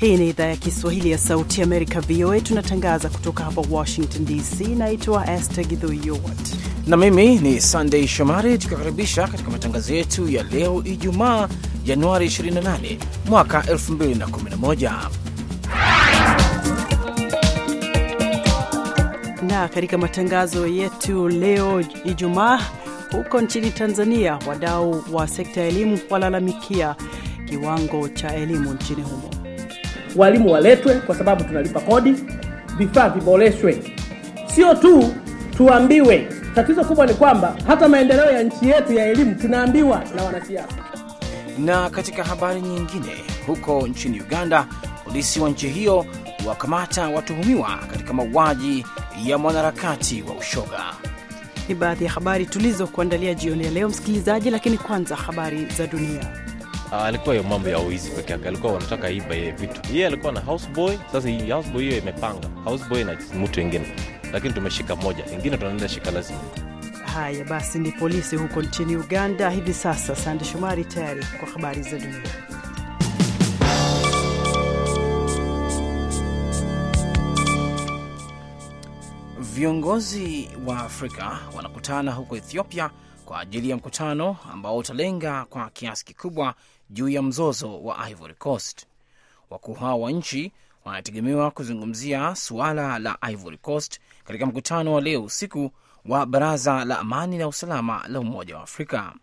Hii ni idhaa ya Kiswahili ya Sauti ya Amerika, VOA. Tunatangaza kutoka hapa Washington DC. Naitwa Esther Gidhuiyot na mimi ni sandey Shomari, tukikaribisha katika matangazo yetu ya leo Ijumaa Januari 28 mwaka 2011 na katika matangazo yetu leo Ijumaa, huko nchini Tanzania, wadau wa sekta ya elimu walalamikia kiwango cha elimu nchini humo. Walimu waletwe kwa sababu tunalipa kodi, vifaa viboreshwe, sio tu tuambiwe. Tatizo kubwa ni kwamba hata maendeleo ya nchi yetu ya elimu tunaambiwa na wanasiasa. Na katika habari nyingine, huko nchini Uganda, polisi wa nchi hiyo wakamata watuhumiwa katika mauaji ya mwanaharakati wa ushoga. Ni baadhi ya habari tulizokuandalia jioni ya leo, msikilizaji, lakini kwanza habari za dunia. Uh, alikuwa hiyo mambo ya uizi peke yake, alikuwa wanataka iba ye vitu. Yeye alikuwa na houseboy. Sasa hii houseboy hiyo imepanga houseboy na mtu wengine, lakini tumeshika moja, ingine tunaenda shika lazima. Haya basi, ni polisi huko nchini Uganda hivi sasa. Sande Shomari tayari kwa habari za dunia. Viongozi wa Afrika wanakutana huko Ethiopia kwa ajili ya mkutano ambao utalenga kwa kiasi kikubwa juu ya mzozo wa Ivory Coast. Wakuu hao wa nchi wanategemewa kuzungumzia suala la Ivory Coast katika mkutano wa leo usiku wa Baraza la Amani na Usalama la Umoja wa Afrika.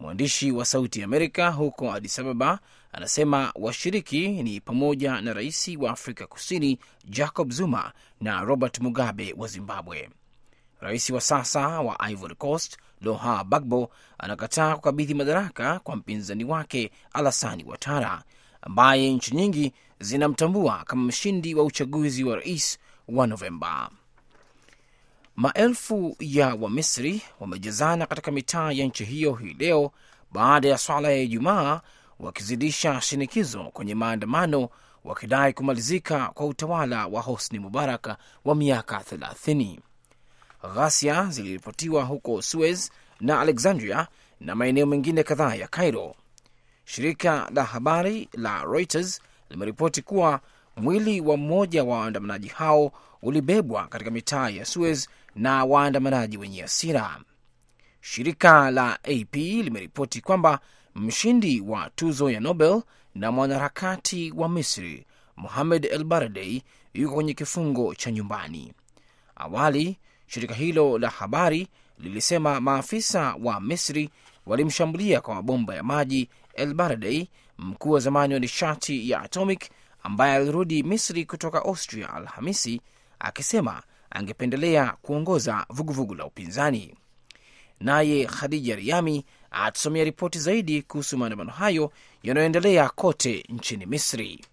Mwandishi wa Sauti Amerika huko Addis Ababa anasema washiriki ni pamoja na rais wa Afrika Kusini Jacob Zuma na Robert Mugabe wa Zimbabwe. Rais wa sasa wa Ivory Coast Loha Bagbo anakataa kukabidhi madaraka kwa mpinzani wake Alasani Watara ambaye nchi nyingi zinamtambua kama mshindi wa uchaguzi wa rais wa Novemba. Maelfu ya Wamisri wamejazana katika mitaa ya nchi hiyo hii leo baada ya swala ya Ijumaa, wakizidisha shinikizo kwenye maandamano wakidai kumalizika kwa utawala wa Hosni Mubarak wa miaka 30. Ghasia ziliripotiwa huko Suez na Alexandria na maeneo mengine kadhaa ya Cairo. Shirika la habari la Reuters limeripoti kuwa mwili wa mmoja wa waandamanaji hao ulibebwa katika mitaa ya Suez na waandamanaji wenye hasira. Shirika la AP limeripoti kwamba mshindi wa tuzo ya Nobel na mwanaharakati wa Misri Mohamed El Baradei yuko kwenye kifungo cha nyumbani. Awali shirika hilo la habari lilisema maafisa wa Misri walimshambulia kwa mabomba ya maji El Baradei, mkuu wa zamani wa nishati ya atomic ambaye alirudi Misri kutoka Austria Alhamisi akisema angependelea kuongoza vuguvugu la upinzani. Naye Khadija Riami atusomea ripoti zaidi kuhusu maandamano hayo yanayoendelea kote nchini Misri.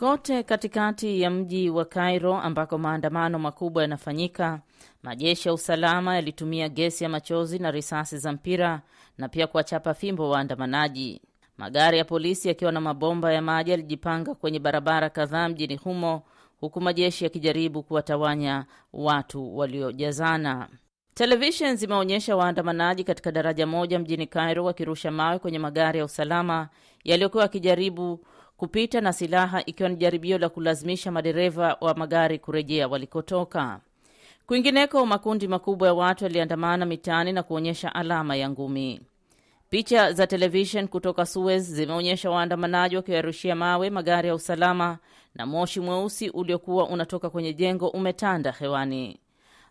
Kote katikati ya mji wa Cairo ambako maandamano makubwa yanafanyika, majeshi ya usalama yalitumia gesi ya machozi na risasi za mpira na pia kuwachapa fimbo waandamanaji. Magari ya polisi yakiwa na mabomba ya maji yalijipanga kwenye barabara kadhaa mjini humo, huku majeshi yakijaribu kuwatawanya watu waliojazana. Televishen zimeonyesha waandamanaji katika daraja moja mjini Cairo wakirusha mawe kwenye magari ya usalama yaliyokuwa yakijaribu kupita na silaha, ikiwa ni jaribio la kulazimisha madereva wa magari kurejea walikotoka. Kwingineko, makundi makubwa ya watu yaliandamana mitaani na kuonyesha alama ya ngumi. Picha za televishen kutoka Suez zimeonyesha waandamanaji wakiwarushia mawe magari ya usalama na moshi mweusi uliokuwa unatoka kwenye jengo umetanda hewani.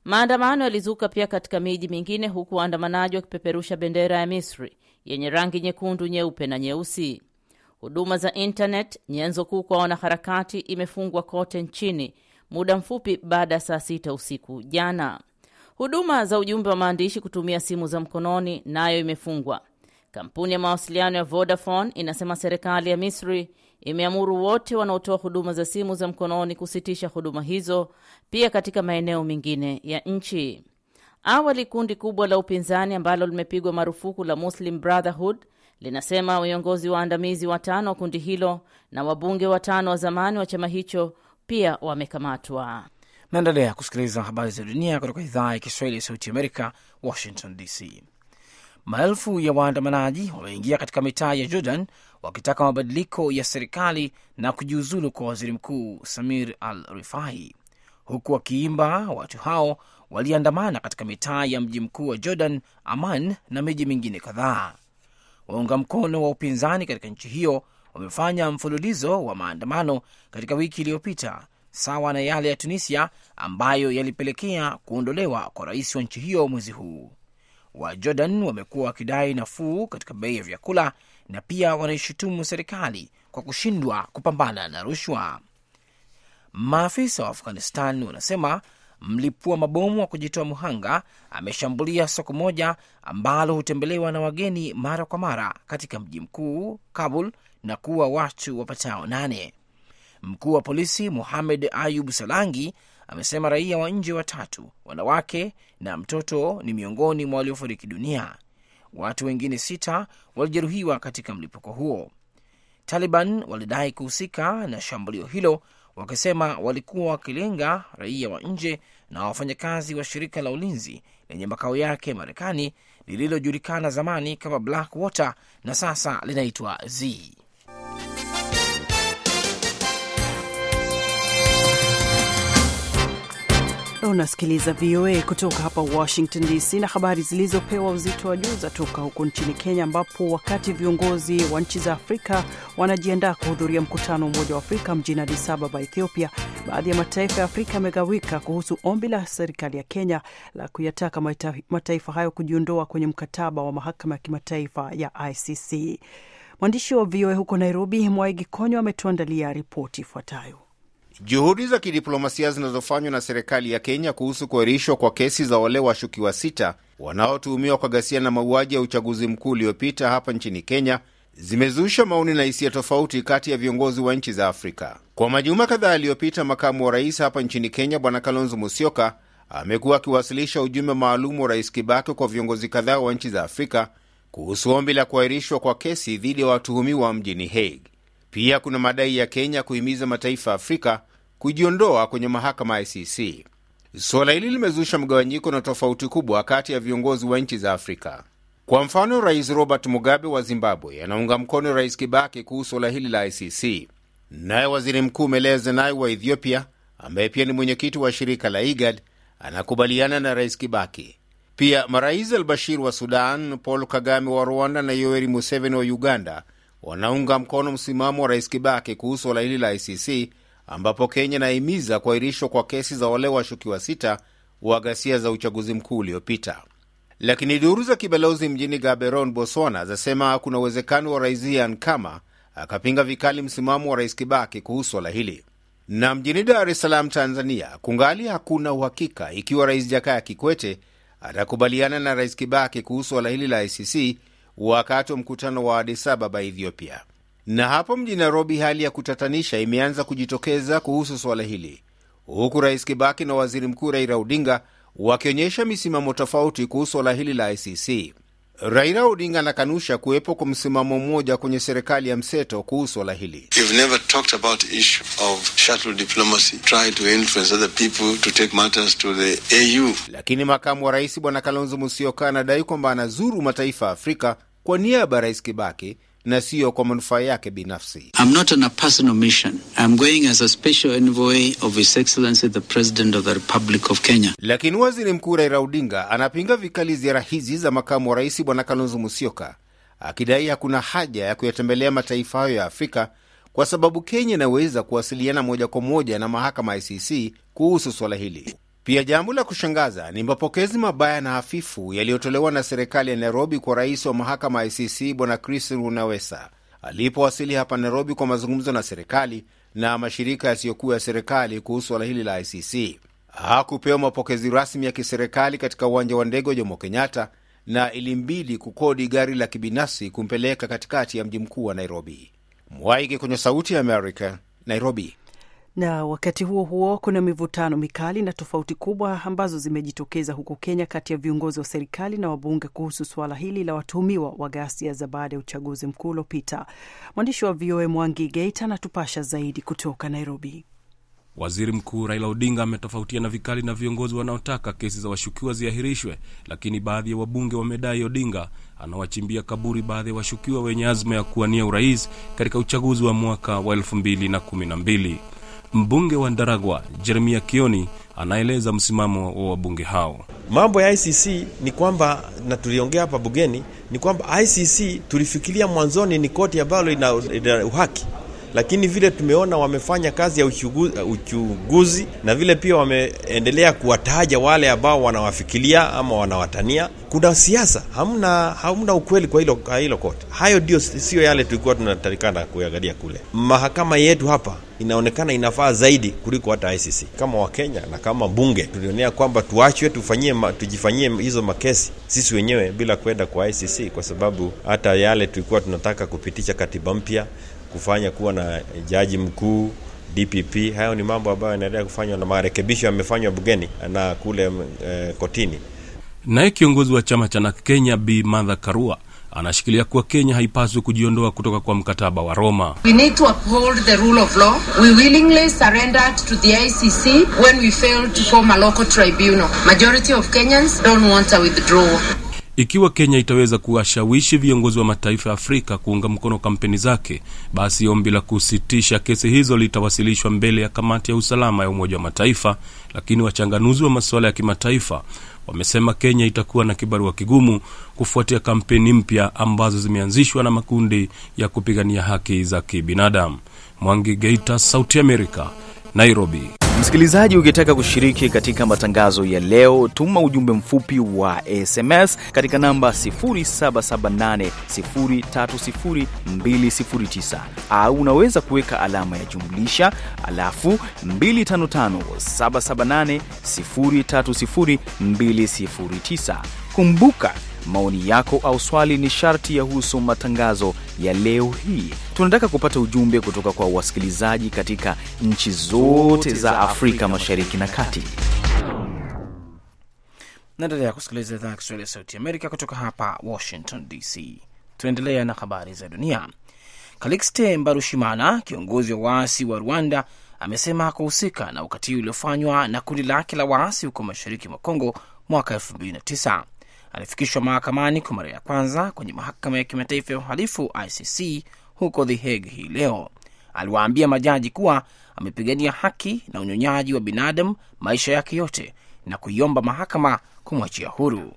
Maandamano yalizuka pia katika miji mingine, huku waandamanaji wakipeperusha bendera ya Misri yenye rangi nyekundu, nyeupe na nyeusi. Huduma za internet, nyenzo kuu kwa wanaharakati, imefungwa kote nchini muda mfupi baada ya saa sita usiku jana. Huduma za ujumbe wa maandishi kutumia simu za mkononi nayo imefungwa. Kampuni ya mawasiliano ya Vodafone inasema serikali ya Misri imeamuru wote wanaotoa huduma za simu za mkononi kusitisha huduma hizo pia katika maeneo mengine ya nchi. Awali kundi kubwa la upinzani ambalo limepigwa marufuku la Muslim Brotherhood linasema viongozi waandamizi watano wa kundi hilo na wabunge watano wa zamani wa chama hicho pia wamekamatwa. Naendelea kusikiliza habari za dunia kutoka idhaa ya Kiswahili ya Sauti Amerika, Washington DC. Maelfu ya waandamanaji wameingia katika mitaa ya Jordan wakitaka mabadiliko ya serikali na kujiuzulu kwa waziri mkuu Samir al Rifai. Huku wakiimba, watu hao waliandamana katika mitaa ya mji mkuu wa Jordan, Aman na miji mingine kadhaa. Waunga mkono wa upinzani katika nchi hiyo wamefanya mfululizo wa maandamano katika wiki iliyopita, sawa na yale ya Tunisia ambayo yalipelekea kuondolewa kwa rais wa nchi hiyo mwezi huu. Wa Jordan wamekuwa wakidai nafuu katika bei ya vyakula na pia wanaishutumu serikali kwa kushindwa kupambana na rushwa. Maafisa wa Afghanistan wanasema mlipua mabomu wa kujitoa muhanga ameshambulia soko moja ambalo hutembelewa na wageni mara kwa mara katika mji mkuu Kabul na kuwa watu wapatao nane. Mkuu wa polisi Muhamed Ayub Salangi amesema raia wa nje watatu, wanawake na mtoto, ni miongoni mwa waliofariki dunia. Watu wengine sita walijeruhiwa katika mlipuko huo. Taliban walidai kuhusika na shambulio hilo wakisema walikuwa wakilenga raia wa nje na wafanyakazi wa shirika la ulinzi lenye makao yake Marekani lililojulikana zamani kama Blackwater na sasa linaitwa Z. Unasikiliza VOA kutoka hapa Washington DC, na habari zilizopewa uzito wa juu za toka huko nchini Kenya, ambapo wakati viongozi wa nchi za Afrika wanajiandaa kuhudhuria mkutano wa Umoja wa Afrika mjini Addis Ababa, Ethiopia, baadhi ya mataifa ya Afrika yamegawika kuhusu ombi la serikali ya Kenya la kuyataka mataifa hayo kujiondoa kwenye mkataba wa mahakama ya kimataifa ya ICC. Mwandishi wa VOA huko Nairobi, Mwaigi Konyo, ametuandalia ripoti ifuatayo. Juhudi za kidiplomasia zinazofanywa na serikali ya Kenya kuhusu kuahirishwa kwa kesi za wale washukiwa sita wanaotuhumiwa kwa ghasia na mauaji ya uchaguzi mkuu uliopita hapa nchini Kenya zimezusha maoni na hisia tofauti kati ya viongozi wa nchi za Afrika. Kwa majuma kadhaa yaliyopita, makamu wa rais hapa nchini Kenya Bwana Kalonzo Musyoka amekuwa akiwasilisha ujumbe maalum wa Rais Kibaki kwa viongozi kadhaa wa nchi za Afrika kuhusu ombi la kuahirishwa kwa kesi dhidi ya watuhumiwa mjini Hague. Pia kuna madai ya Kenya kuhimiza mataifa ya Afrika kujiondoa kwenye mahakama ya ICC. Suala hili limezusha mgawanyiko na tofauti kubwa kati ya viongozi wa nchi za Afrika. Kwa mfano, Rais Robert Mugabe wa Zimbabwe anaunga mkono Rais Kibaki kuhusu suala hili la ICC. Naye waziri mkuu Meles Zenawi wa Ethiopia, ambaye pia ni mwenyekiti wa shirika la IGAD, anakubaliana na Rais Kibaki. Pia marais Al Bashir wa Sudan, Paul Kagame wa Rwanda na Yoweri Museveni wa Uganda wanaunga mkono msimamo wa Rais Kibaki kuhusu suala hili la ICC, ambapo Kenya inahimiza kuahirishwa kwa kesi za wale washukiwa sita wa ghasia za uchaguzi mkuu uliopita. Lakini duru za kibalozi mjini Gaborone, Botswana, zasema kuna uwezekano wa Rais Ian Khama akapinga vikali msimamo wa Rais Kibaki kuhusu swala hili. Na mjini Dar es Salaam, Tanzania, kungali hakuna uhakika ikiwa Rais Jakaya Kikwete atakubaliana na Rais Kibaki kuhusu swala hili la ICC wakati wa mkutano wa Addis Ababa, Ethiopia. Na hapo mjini Nairobi, hali ya kutatanisha imeanza kujitokeza kuhusu swala hili, huku Rais Kibaki na Waziri Mkuu Raila Odinga wakionyesha misimamo tofauti kuhusu swala hili la ICC. Raila Odinga anakanusha kuwepo kwa msimamo mmoja kwenye serikali ya mseto kuhusu swala hili. Lakini makamu wa rais Bwana Kalonzo Musyoka anadai kwamba anazuru mataifa ya Afrika kwa niaba ya Rais Kibaki na siyo kwa manufaa yake binafsi. Lakini waziri mkuu Raila Odinga anapinga vikali ziara hizi za makamu wa rais bwana Kalonzo Musyoka, akidai hakuna haja ya kuyatembelea mataifa hayo ya Afrika kwa sababu Kenya inaweza kuwasiliana moja kwa moja na mahakama ICC kuhusu swala hili. Pia jambo la kushangaza ni mapokezi mabaya na hafifu yaliyotolewa na serikali ya Nairobi kwa rais wa mahakama ya ICC bwana Chris Runawesa alipowasili hapa Nairobi kwa mazungumzo na serikali na mashirika yasiyokuwa ya serikali kuhusu swala hili la ICC. Hakupewa mapokezi rasmi ya kiserikali katika uwanja wa ndege wa Jomo Kenyatta na ilimbidi kukodi gari la kibinafsi kumpeleka katikati ya mji mkuu wa Nairobi. Mwaige kwenye Sauti ya Amerika, Nairobi. Na wakati huo huo kuna mivutano mikali na tofauti kubwa ambazo zimejitokeza huko Kenya kati ya viongozi wa serikali na wabunge kuhusu suala hili la watuhumiwa wa ghasia za baada ya uchaguzi mkuu uliopita. Mwandishi wa VOA Mwangi Geita anatupasha zaidi kutoka Nairobi. Waziri Mkuu Raila Odinga ametofautiana vikali na viongozi wanaotaka kesi za washukiwa ziahirishwe, lakini baadhi ya wabunge wamedai Odinga anawachimbia kaburi baadhi ya washukiwa wenye azma ya kuwania urais katika uchaguzi wa mwaka wa 2012. Mbunge wa Ndaragwa Jeremia Kioni anaeleza msimamo wa wabunge hao. Mambo ya ICC ni kwamba, na tuliongea hapa bugeni, ni kwamba ICC tulifikiria mwanzoni ni koti ambalo ina uhaki lakini vile tumeona wamefanya kazi ya uchuguzi na vile pia wameendelea kuwataja wale ambao wanawafikilia ama wanawatania. Kuna siasa, hamna hamna ukweli kwa hilo hilo kote. Hayo ndio sio yale tulikuwa tunatarikana kuangalia kule. Mahakama yetu hapa inaonekana inafaa zaidi kuliko hata ICC. Kama Wakenya na kama bunge tulionea kwamba tuachwe tufanyie tujifanyie hizo makesi sisi wenyewe bila kwenda kwa ICC, kwa sababu hata yale tulikuwa tunataka kupitisha katiba mpya kufanya kuwa na jaji mkuu DPP. Hayo ni mambo ambayo yanaendelea kufanywa na marekebisho yamefanywa bugeni na kule e, kotini. Naye kiongozi wa chama cha Kenya Bi Martha Karua anashikilia kuwa Kenya haipaswi kujiondoa kutoka kwa mkataba wa Roma. We need to uphold the rule of law. We willingly surrendered to the ICC when we failed to form a local tribunal. Majority of Kenyans don't want a withdrawal. Ikiwa Kenya itaweza kuwashawishi viongozi wa mataifa ya Afrika kuunga mkono kampeni zake, basi ombi la kusitisha kesi hizo litawasilishwa mbele ya kamati ya usalama ya Umoja wa Mataifa. Lakini wachanganuzi wa masuala ya kimataifa wamesema Kenya itakuwa na kibarua kigumu kufuatia kampeni mpya ambazo zimeanzishwa na makundi ya kupigania haki za kibinadamu. Mwangi Geita, Sauti Amerika, Nairobi. Msikilizaji, ukitaka kushiriki katika matangazo ya leo, tuma ujumbe mfupi wa SMS katika namba 0778030209 au unaweza kuweka alama ya jumlisha alafu 255778030209. Kumbuka maoni yako au swali ni sharti ya husu matangazo ya leo hii. Tunataka kupata ujumbe kutoka kwa wasikilizaji katika nchi zote za Afrika Mashariki na Kati. Naendelea kusikiliza idhaa ya Kiswahili ya Sauti Amerika kutoka hapa Washington DC. Tunaendelea na habari za dunia. Calixte Mbarushimana, kiongozi wa waasi wa Rwanda, amesema kuhusika na ukatili uliofanywa na kundi lake la waasi huko mashariki mwa Kongo mwaka 2009 alifikishwa mahakamani kwa mara ya kwanza kwenye mahakama ya kimataifa ya uhalifu ICC huko The Hague hii leo. Aliwaambia majaji kuwa amepigania haki na unyonyaji wa binadamu maisha yake yote na kuiomba mahakama kumwachia huru.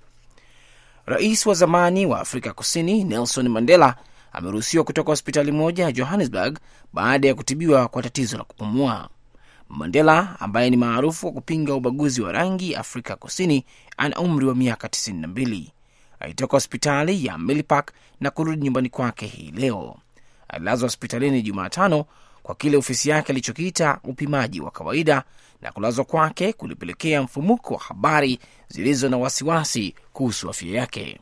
Rais wa zamani wa Afrika Kusini Nelson Mandela ameruhusiwa kutoka hospitali moja ya Johannesburg baada ya kutibiwa kwa tatizo la kupumua. Mandela ambaye ni maarufu kwa kupinga ubaguzi wa rangi Afrika Kusini ana umri wa miaka 92. Alitoka hospitali ya Milpark na kurudi nyumbani kwake hii leo. Alilazwa hospitalini Jumatano kwa kile ofisi yake alichokiita upimaji wa kawaida, na kulazwa kwake kulipelekea mfumuko wa habari zilizo na wasiwasi kuhusu afya yake.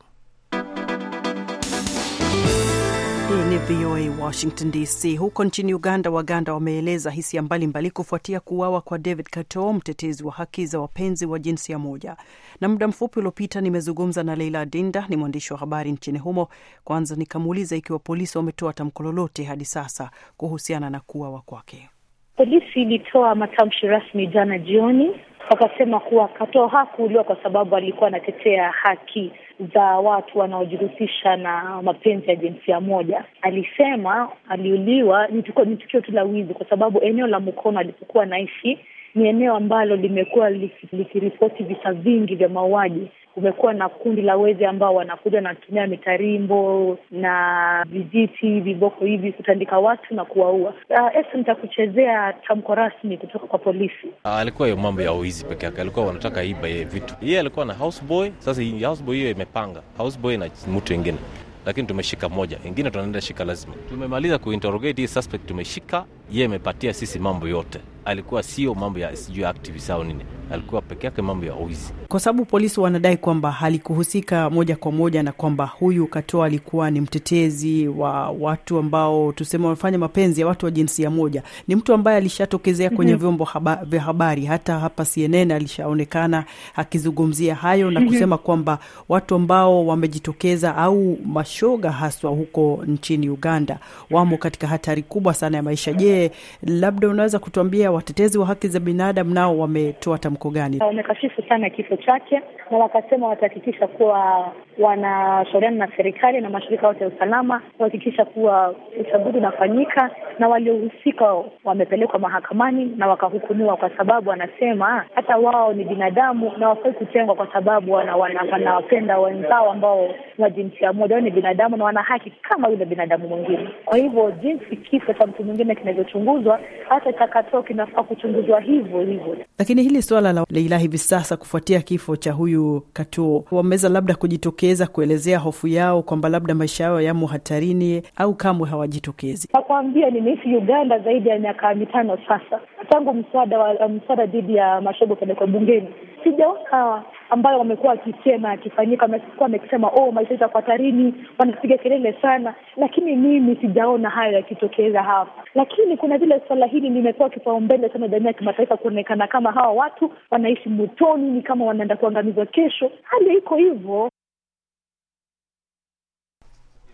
Hii ni VOA Washington DC. Huko nchini Uganda, Waganda wameeleza hisia mbalimbali kufuatia kuuawa kwa David Kato, mtetezi wa haki za wapenzi wa jinsi ya moja. Na muda mfupi uliopita nimezungumza na Leila Dinda, ni mwandishi wa habari nchini humo. Kwanza nikamuuliza ikiwa polisi wametoa tamko lolote hadi sasa kuhusiana na kuuawa kwake. Polisi ilitoa matamshi rasmi jana jioni, wakasema kuwa Katoo hakuuliwa kwa sababu alikuwa anatetea haki za watu wanaojihusisha na mapenzi ya jinsia moja. Alisema aliuliwa ni tukio tu la wizi, kwa sababu eneo la Mukono alipokuwa anaishi ni eneo ambalo limekuwa likiripoti visa vingi vya mauaji. Kumekuwa na kundi la wezi ambao wanakuja wanatumia mitarimbo na vijiti, viboko hivi kutandika watu na kuwaua. Uh, nitakuchezea tamko rasmi kutoka kwa polisi. alikuwa hiyo mambo ya uizi peke yake, alikuwa wanataka iba yeye vitu. Yeye alikuwa na houseboy. Sasa houseboy hiyo imepanga houseboy na mtu wengine, lakini tumeshika moja, ingine tunaenda shika lazima. Tumemaliza kuinterrogate hii suspect, tumeshika yeye, amepatia sisi mambo yote. Alikuwa sio mambo ya sijui activist au nini, alikuwa peke yake mambo ya uizi kwa sababu polisi wanadai kwamba halikuhusika moja kwa moja na kwamba huyu Katoa alikuwa ni mtetezi wa watu ambao tuseme wamefanya mapenzi ya watu wa jinsia moja. Ni mtu ambaye alishatokezea kwenye mm-hmm. vyombo haba, vya habari, hata hapa CNN alishaonekana akizungumzia hayo na mm-hmm. kusema kwamba watu ambao wamejitokeza au mashoga haswa huko nchini Uganda wamo katika hatari kubwa sana ya maisha. Je, Je, labda unaweza kutuambia watetezi wa haki za binadamu nao wametoa tamko gani? Wamekashifu sana kifo chake na wakasema watahakikisha kuwa wanashauriana na serikali na mashirika yote ya usalama kuhakikisha kuwa uchaguzi unafanyika na waliohusika wamepelekwa mahakamani na wakahukumiwa, kwa sababu wanasema hata wao ni binadamu na wafai kutengwa kwa sababu wanawapenda wana, wana wenzao ambao wa jinsia moja. Wao ni binadamu na wana haki kama yule binadamu mwingine. Kwa hivyo jinsi kifo cha mtu mwingine kinavyochunguzwa, hata cha Katoo kinafaa kuchunguzwa hivyo hivyo. Lakini hili suala la Leila hivi sasa kufuatia kifo cha huyu Katoo, wameweza labda kujitokeza kuelezea hofu yao kwamba labda maisha yao yamo hatarini au kamwe hawajitokezi? Nakwambia, nimeishi Uganda zaidi ya miaka mitano sasa, tangu mswada wa mswada dhidi ya mashobo upelekwe bungeni, sijaona ambayo wamekuwa wakisema akifanyika, wamekuwa wamekisema oh, maisha yetu yako hatarini, wanapiga kelele sana, lakini mimi sijaona hayo yakitokeza hapa. Lakini kuna vile swala hili limepewa kipaumbele sana jamii ya kimataifa, kuonekana kama hawa watu wanaishi motoni, ni kama wanaenda kuangamizwa kesho. Hali iko hivyo.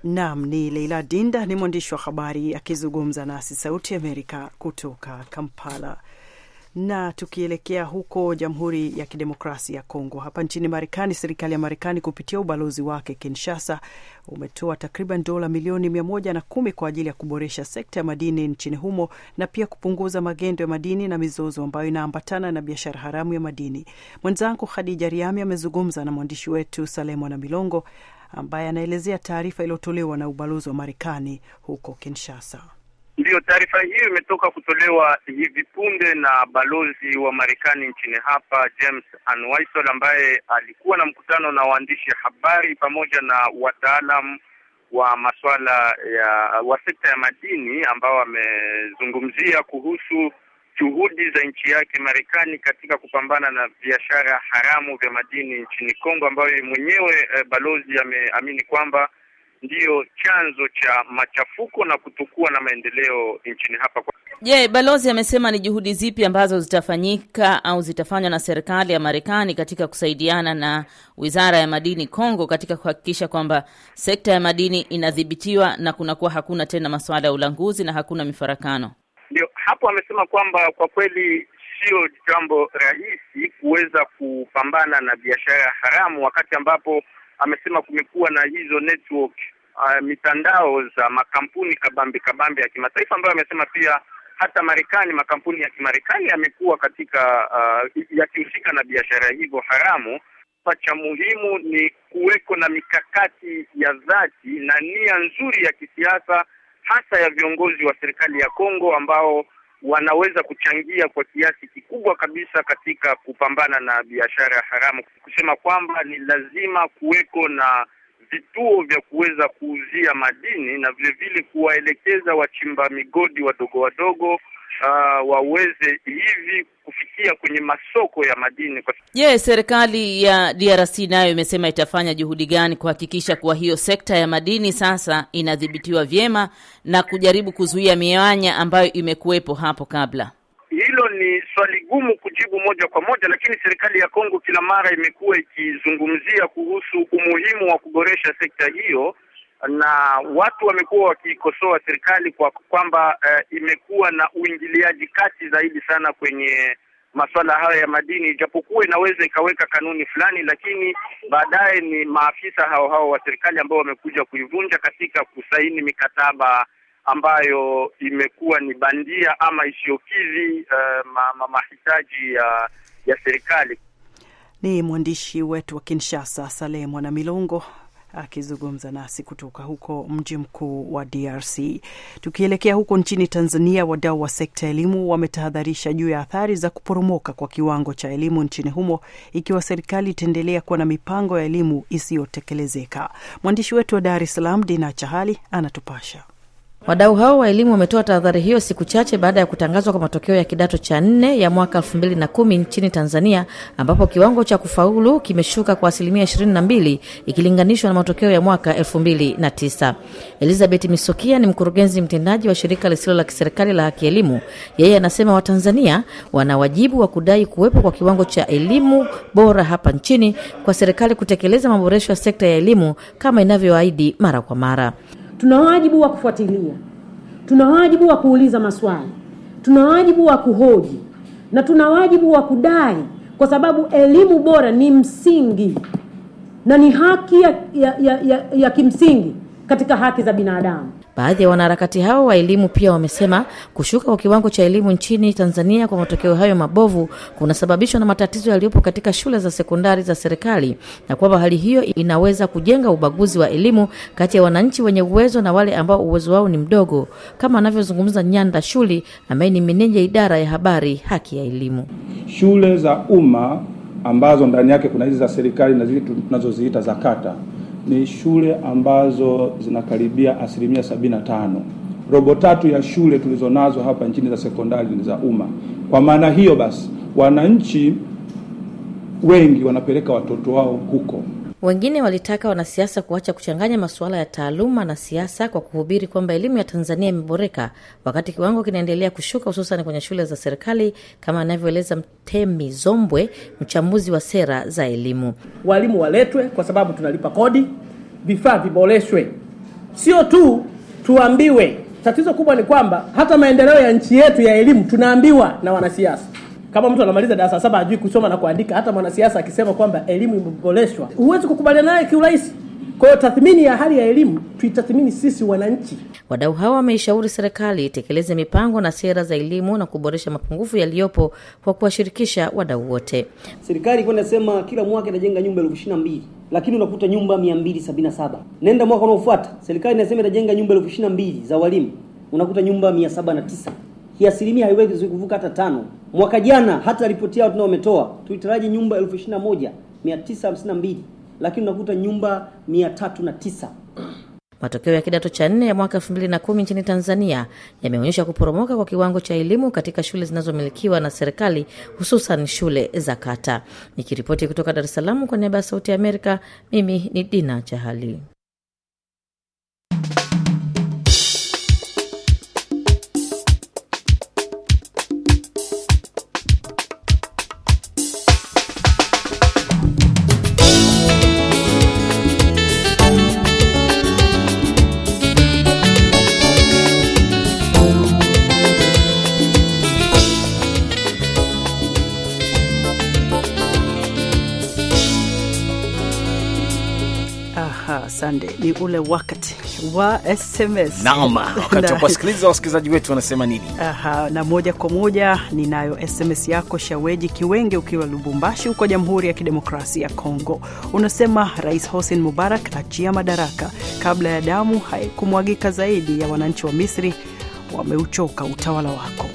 Naam, ni Leila Dinda, ni mwandishi wa habari akizungumza nasi Sauti Amerika kutoka Kampala. Na tukielekea huko Jamhuri ya Kidemokrasia ya Kongo, hapa nchini Marekani, serikali ya Marekani kupitia ubalozi wake Kinshasa umetoa takriban dola milioni mia moja na kumi kwa ajili ya kuboresha sekta ya madini nchini humo na pia kupunguza magendo ya madini na mizozo ambayo inaambatana na biashara haramu ya madini. Mwenzangu Khadija Riami amezungumza na mwandishi wetu Salemo na Milongo ambaye anaelezea taarifa iliyotolewa na ubalozi wa Marekani huko Kinshasa. Ndiyo, taarifa hiyo imetoka kutolewa hivi punde na balozi wa Marekani nchini hapa James Anwaisol, ambaye alikuwa na mkutano na waandishi habari pamoja na wataalam wa masuala ya wa sekta ya madini ambao wamezungumzia kuhusu juhudi za nchi yake Marekani katika kupambana na biashara haramu vya madini nchini Kongo, ambayo mwenyewe eh, balozi ameamini kwamba ndiyo chanzo cha machafuko na kutokuwa na maendeleo nchini hapa. Je, yeah, balozi amesema ni juhudi zipi ambazo zitafanyika au zitafanywa na serikali ya Marekani katika kusaidiana na Wizara ya Madini Kongo katika kuhakikisha kwamba sekta ya madini inadhibitiwa na kunakuwa hakuna tena masuala ya ulanguzi na hakuna mifarakano? Ndio hapo amesema kwamba kwa kweli sio jambo rahisi kuweza kupambana na biashara haramu wakati ambapo amesema kumekuwa na hizo network uh, mitandao za makampuni kabambe kabambe ya kimataifa ambayo amesema pia hata Marekani, makampuni ya Kimarekani yamekuwa katika uh, yakihusika na biashara hivyo haramu. Cha muhimu ni kuweko na mikakati ya dhati na nia nzuri ya kisiasa, hasa ya viongozi wa serikali ya Kongo ambao wanaweza kuchangia kwa kiasi kikubwa kabisa katika kupambana na biashara haramu, kusema kwamba ni lazima kuweko na vituo vya kuweza kuuzia madini na vile vile kuwaelekeza wachimba migodi wadogo wadogo uh, waweze hivi kufikia kwenye masoko ya madini. Je, yes, serikali ya DRC nayo imesema itafanya juhudi gani kuhakikisha kuwa hiyo sekta ya madini sasa inadhibitiwa vyema na kujaribu kuzuia mianya ambayo imekuwepo hapo kabla? Hilo ni swali gumu kujibu moja kwa moja, lakini serikali ya Kongo kila mara imekuwa ikizungumzia kuhusu umuhimu wa kuboresha sekta hiyo, na watu wamekuwa wakikosoa serikali kwa kwamba uh, imekuwa na uingiliaji kati zaidi sana kwenye masuala haya ya madini, ijapokuwa inaweza ikaweka kanuni fulani, lakini baadaye ni maafisa hao hao wa serikali ambao wamekuja kuivunja katika kusaini mikataba ambayo imekuwa ni bandia ama isiyokidhi uh, ma, ma, mahitaji ya ya serikali. Ni mwandishi wetu wa Kinshasa Saleh Mwana Milongo akizungumza nasi kutoka huko mji mkuu wa DRC. Tukielekea huko nchini Tanzania, wadau wa sekta ya elimu wametahadharisha juu ya athari za kuporomoka kwa kiwango cha elimu nchini humo ikiwa serikali itaendelea kuwa na mipango ya elimu isiyotekelezeka. Mwandishi wetu wa Dar es Salaam Dina Chahali anatupasha. Wadau hao wa elimu wametoa tahadhari hiyo siku chache baada ya kutangazwa kwa matokeo ya kidato cha nne ya mwaka elfu mbili na kumi nchini Tanzania, ambapo kiwango cha kufaulu kimeshuka kwa asilimia ishirini na mbili ikilinganishwa na matokeo ya mwaka elfu mbili na tisa. Elizabeth Misokia ni mkurugenzi mtendaji wa shirika lisilo la kiserikali la Haki Elimu. Yeye anasema Watanzania wana wajibu wa kudai kuwepo kwa kiwango cha elimu bora hapa nchini kwa serikali kutekeleza maboresho ya sekta ya elimu kama inavyoahidi mara kwa mara. Tuna wajibu wa kufuatilia, tuna wajibu wa kuuliza maswali, tuna wajibu wa kuhoji. Na tuna wajibu wa kudai, kwa sababu elimu bora ni msingi. Na ni haki ya, ya, ya, ya, ya kimsingi katika haki za binadamu. Baadhi ya wanaharakati hao wa elimu pia wamesema kushuka kwa kiwango cha elimu nchini Tanzania kwa matokeo hayo mabovu kunasababishwa na matatizo yaliyopo katika shule za sekondari za serikali na kwamba hali hiyo inaweza kujenga ubaguzi wa elimu kati ya wananchi wenye uwezo na wale ambao uwezo wao ni mdogo, kama anavyozungumza Nyanda Shuli ambaye ni meneja idara ya habari haki ya elimu. Shule za umma ambazo ndani yake kuna hizi za serikali na zile tunazoziita za kata ni shule ambazo zinakaribia asilimia sabini na tano. Robo tatu ya shule tulizonazo hapa nchini za sekondari ni za umma. Kwa maana hiyo basi, wananchi wengi wanapeleka watoto wao huko. Wengine walitaka wanasiasa kuacha kuchanganya masuala ya taaluma na siasa kwa kuhubiri kwamba elimu ya Tanzania imeboreka wakati kiwango kinaendelea kushuka, hususan kwenye shule za serikali, kama anavyoeleza Mtemi Zombwe, mchambuzi wa sera za elimu. Walimu waletwe kwa sababu tunalipa kodi, vifaa viboreshwe, sio tu tuambiwe. Tatizo kubwa ni kwamba hata maendeleo ya nchi yetu ya elimu tunaambiwa na wanasiasa kama mtu anamaliza darasa saba hajui kusoma na kuandika, hata mwanasiasa akisema kwamba elimu imeboreshwa, huwezi kukubaliana naye kiurahisi. Kwa hiyo tathmini ya hali ya elimu tuitathmini sisi wananchi. Wadau hawa wameishauri serikali itekeleze mipango na sera za elimu na kuboresha mapungufu yaliyopo kwa kuwashirikisha wadau wote. Serikali ilikuwa inasema kila mwaka inajenga nyumba elfu ishirini na mbili lakini unakuta nyumba mia mbili sabini na saba Nenda mwaka unaofuata serikali inasema inajenga nyumba elfu ishirini na mbili za walimu, unakuta nyumba mia saba na tisa hii asilimia haiwezi kuvuka hata tano. Mwaka jana hata ripoti yao tunao wametoa tulitaraji nyumba elfu ishirini na moja mia tisa hamsini na mbili lakini unakuta nyumba mia tatu na tisa. Matokeo ya kidato cha nne ya mwaka elfu mbili na kumi nchini Tanzania yameonyesha kuporomoka kwa kiwango cha elimu katika shule zinazomilikiwa na serikali hususan shule za kata. Nikiripoti kutoka Dar es Salaam kwa niaba ya Sauti ya Amerika, mimi ni Dina Chahali. Ule wakati wa SMS. Naam, wakati wa kusikiliza wasikilizaji wetu wanasema nini. Aha, na moja kwa moja ninayo SMS yako Shaweji Kiwenge, ukiwa Lubumbashi huko Jamhuri ya Kidemokrasia ya Kongo. Unasema Rais Hosni Mubarak achia madaraka kabla ya damu haikumwagika zaidi ya wananchi wa Misri wameuchoka utawala wako.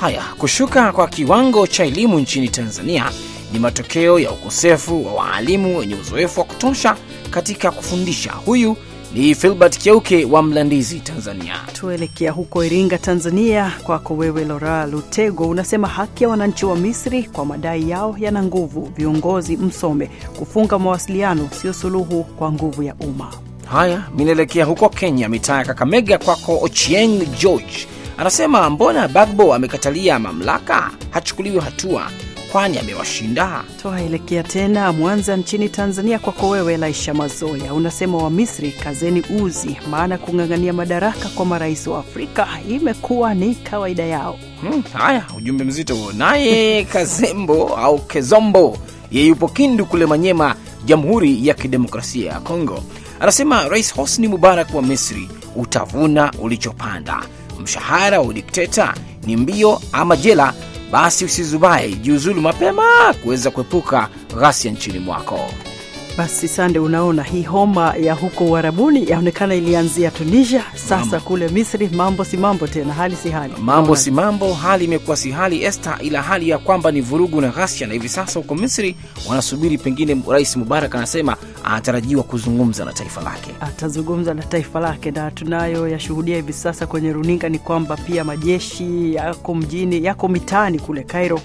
Haya, kushuka kwa kiwango cha elimu nchini Tanzania ni matokeo ya ukosefu wa waalimu wenye uzoefu wa kutosha katika kufundisha. Huyu ni Filbert Keuke wa Mlandizi, Tanzania. Tuelekea huko Iringa, Tanzania, kwako wewe Lora Lutego. Unasema haki ya wananchi wa Misri kwa madai yao yana nguvu. Viongozi msome, kufunga mawasiliano sio suluhu kwa nguvu ya umma. Haya, mi naelekea huko Kenya, mitaa ya Kakamega, kwako Ochieng George. Anasema mbona Bagbo amekatalia mamlaka, hachukuliwi hatua kwani amewashinda. Twaelekea tena Mwanza nchini Tanzania, kwako wewe Laisha Mazoya. Unasema wa Misri kazeni uzi, maana kung'ang'ania madaraka kwa marais wa Afrika imekuwa ni kawaida yao. Hmm, haya ujumbe mzito huo. Naye Kazembo au Kezombo, yeyupo Kindu kule Manyema, Jamhuri ya Kidemokrasia ya Kongo, anasema Rais Hosni Mubarak wa Misri, utavuna ulichopanda. Mshahara wa udikteta ni mbio ama jela basi usizubai, jiuzulu mapema kuweza kuepuka ghasia nchini mwako. Basi Sande, unaona hii homa ya huko uharabuni yaonekana ilianzia Tunisia, sasa mambo. Kule Misri mambo si mambo tena, hali si hali, mambo si mambo, hali imekuwa si hali Esta, ila hali ya kwamba ni vurugu na ghasia. Na hivi sasa huko Misri wanasubiri pengine Rais Mubarak anasema anatarajiwa kuzungumza na taifa lake, atazungumza na taifa lake, na tunayo yashuhudia hivi sasa kwenye runinga ni kwamba pia majeshi yako mjini, yako mitaani kule Cairo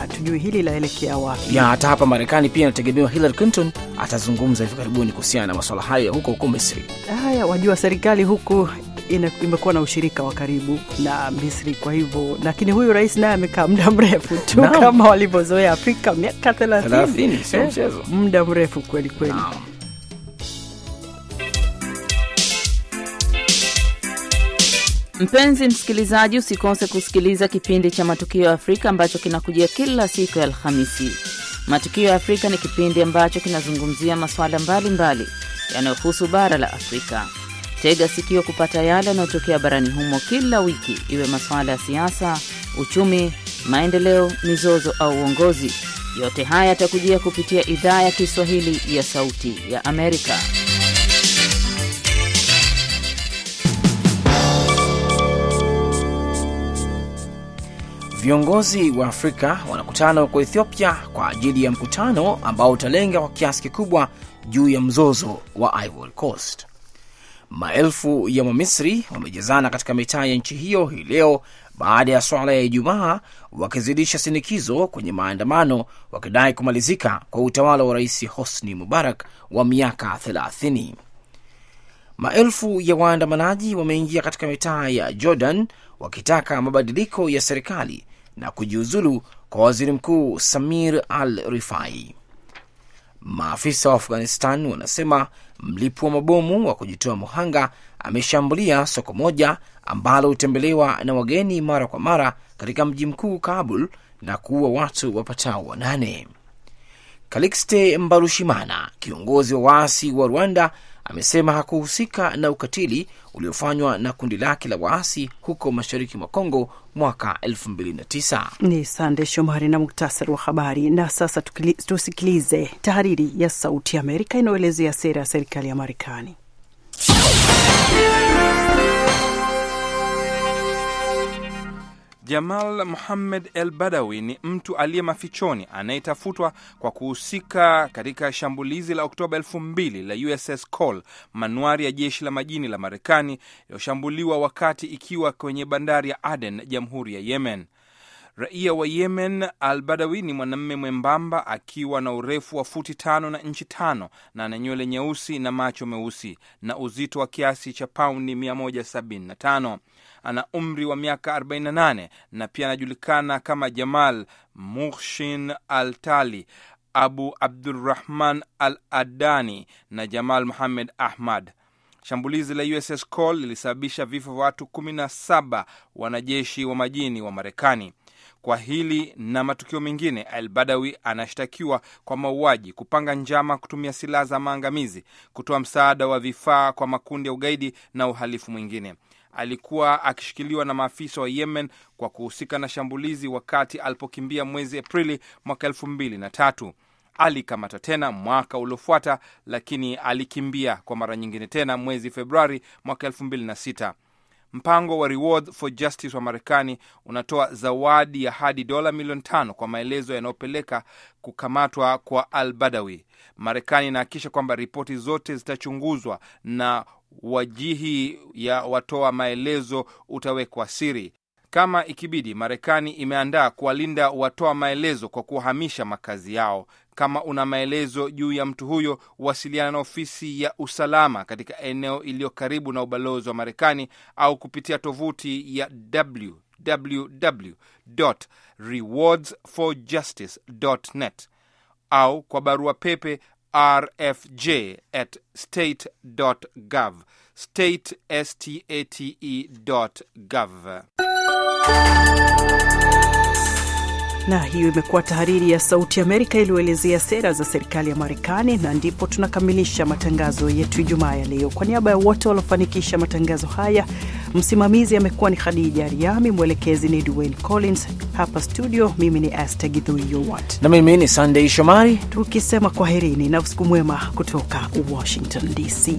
hatujui hili laelekea wapi. Ya hata hapa Marekani pia inategemewa Hillary Clinton atazungumza hivi karibuni kuhusiana na masuala hayo ya huko huko Misri. Haya, wajua serikali huku imekuwa na ushirika wa karibu na Misri, kwa hivyo lakini huyu rais naye amekaa muda mrefu tu kama walivyozoea Afrika miaka thelathini, sio mchezo, muda mrefu kweli kweli Mpenzi msikilizaji, usikose kusikiliza kipindi cha Matukio ya Afrika ambacho kinakujia kila siku ya Alhamisi. Matukio ya Afrika ni kipindi ambacho kinazungumzia masuala mbalimbali yanayohusu bara la Afrika. Tega sikio kupata yale yanayotokea barani humo kila wiki, iwe masuala ya siasa, uchumi, maendeleo, mizozo au uongozi. Yote haya yatakujia kupitia idhaa ya Kiswahili ya Sauti ya Amerika. Viongozi wa Afrika wanakutana huko Ethiopia kwa ajili ya mkutano ambao utalenga kwa kiasi kikubwa juu ya mzozo wa Ivory Coast. Maelfu ya Wamisri wamejazana katika mitaa ya nchi hiyo hii leo baada ya swala ya Ijumaa, wakizidisha sinikizo kwenye maandamano wakidai kumalizika kwa utawala wa Rais Hosni Mubarak wa miaka 30. Maelfu ya waandamanaji wameingia katika mitaa ya Jordan wakitaka mabadiliko ya serikali na kujiuzulu kwa waziri mkuu Samir al Rifai. Maafisa wa Afghanistan wanasema mlipu wa mabomu wa kujitoa muhanga ameshambulia soko moja ambalo hutembelewa na wageni mara kwa mara katika mji mkuu Kabul na kuua watu wapatao wanane. Kalixte Mbarushimana, kiongozi wa waasi wa Rwanda, amesema hakuhusika na ukatili uliofanywa na kundi lake la waasi huko mashariki mwa Kongo mwaka 2009. Ni Sande Shomari na muktasari wa habari. Na sasa tukili, tusikilize tahariri ya Sauti ya Amerika inayoelezea sera ya serikali ya Marekani. Jamal Muhammed El Badawi ni mtu aliye mafichoni anayetafutwa kwa kuhusika katika shambulizi la Oktoba 2000 la USS Cole, manuari ya jeshi la majini la Marekani iliyoshambuliwa wakati ikiwa kwenye bandari ya Aden, jamhuri ya Yemen. Raia wa Yemen, Al Badawi ni mwanamume mwembamba akiwa na urefu wa futi tano na inchi tano na ana nywele nyeusi na macho meusi na uzito wa kiasi cha paundi 175. Ana umri wa miaka 48 na pia anajulikana kama Jamal Muhshin Al Tali, Abu Abdurrahman Al Adani na Jamal Muhamed Ahmad. Shambulizi la USS Cole lilisababisha vifo vya watu 17 wanajeshi wa majini wa Marekani. Kwa hili na matukio mengine, Al Badawi anashtakiwa kwa mauaji, kupanga njama, kutumia silaha za maangamizi, kutoa msaada wa vifaa kwa makundi ya ugaidi na uhalifu mwingine. Alikuwa akishikiliwa na maafisa wa Yemen kwa kuhusika na shambulizi wakati alipokimbia mwezi Aprili mwaka elfu mbili na tatu. Alikamata tena mwaka uliofuata, lakini alikimbia kwa mara nyingine tena mwezi Februari mwaka elfu mbili na sita. Mpango wa Reward for Justice wa Marekani unatoa zawadi ya hadi dola milioni tano kwa maelezo yanayopeleka kukamatwa kwa Al Badawi. Marekani inahakikisha kwamba ripoti zote zitachunguzwa na wajihi ya watoa maelezo utawekwa siri. Kama ikibidi, Marekani imeandaa kuwalinda watoa maelezo kwa kuwahamisha makazi yao. Kama una maelezo juu ya mtu huyo, wasiliana na ofisi ya usalama katika eneo iliyo karibu na ubalozi wa Marekani au kupitia tovuti ya www.rewardsforjustice.net au kwa barua pepe rfj at state gov state state gov. Na hiyo imekuwa tahariri ya Sauti Amerika iliyoelezea sera za serikali ya Marekani, na ndipo tunakamilisha matangazo yetu Ijumaa ya leo. Kwa niaba ya wote waliofanikisha matangazo haya, msimamizi amekuwa ni Khadija Riami, mwelekezi ni Dwayne Collins. Hapa studio, mimi ni Aster na mimi ni Sandei Shomari, tukisema kwaherini na usiku mwema kutoka Washington DC.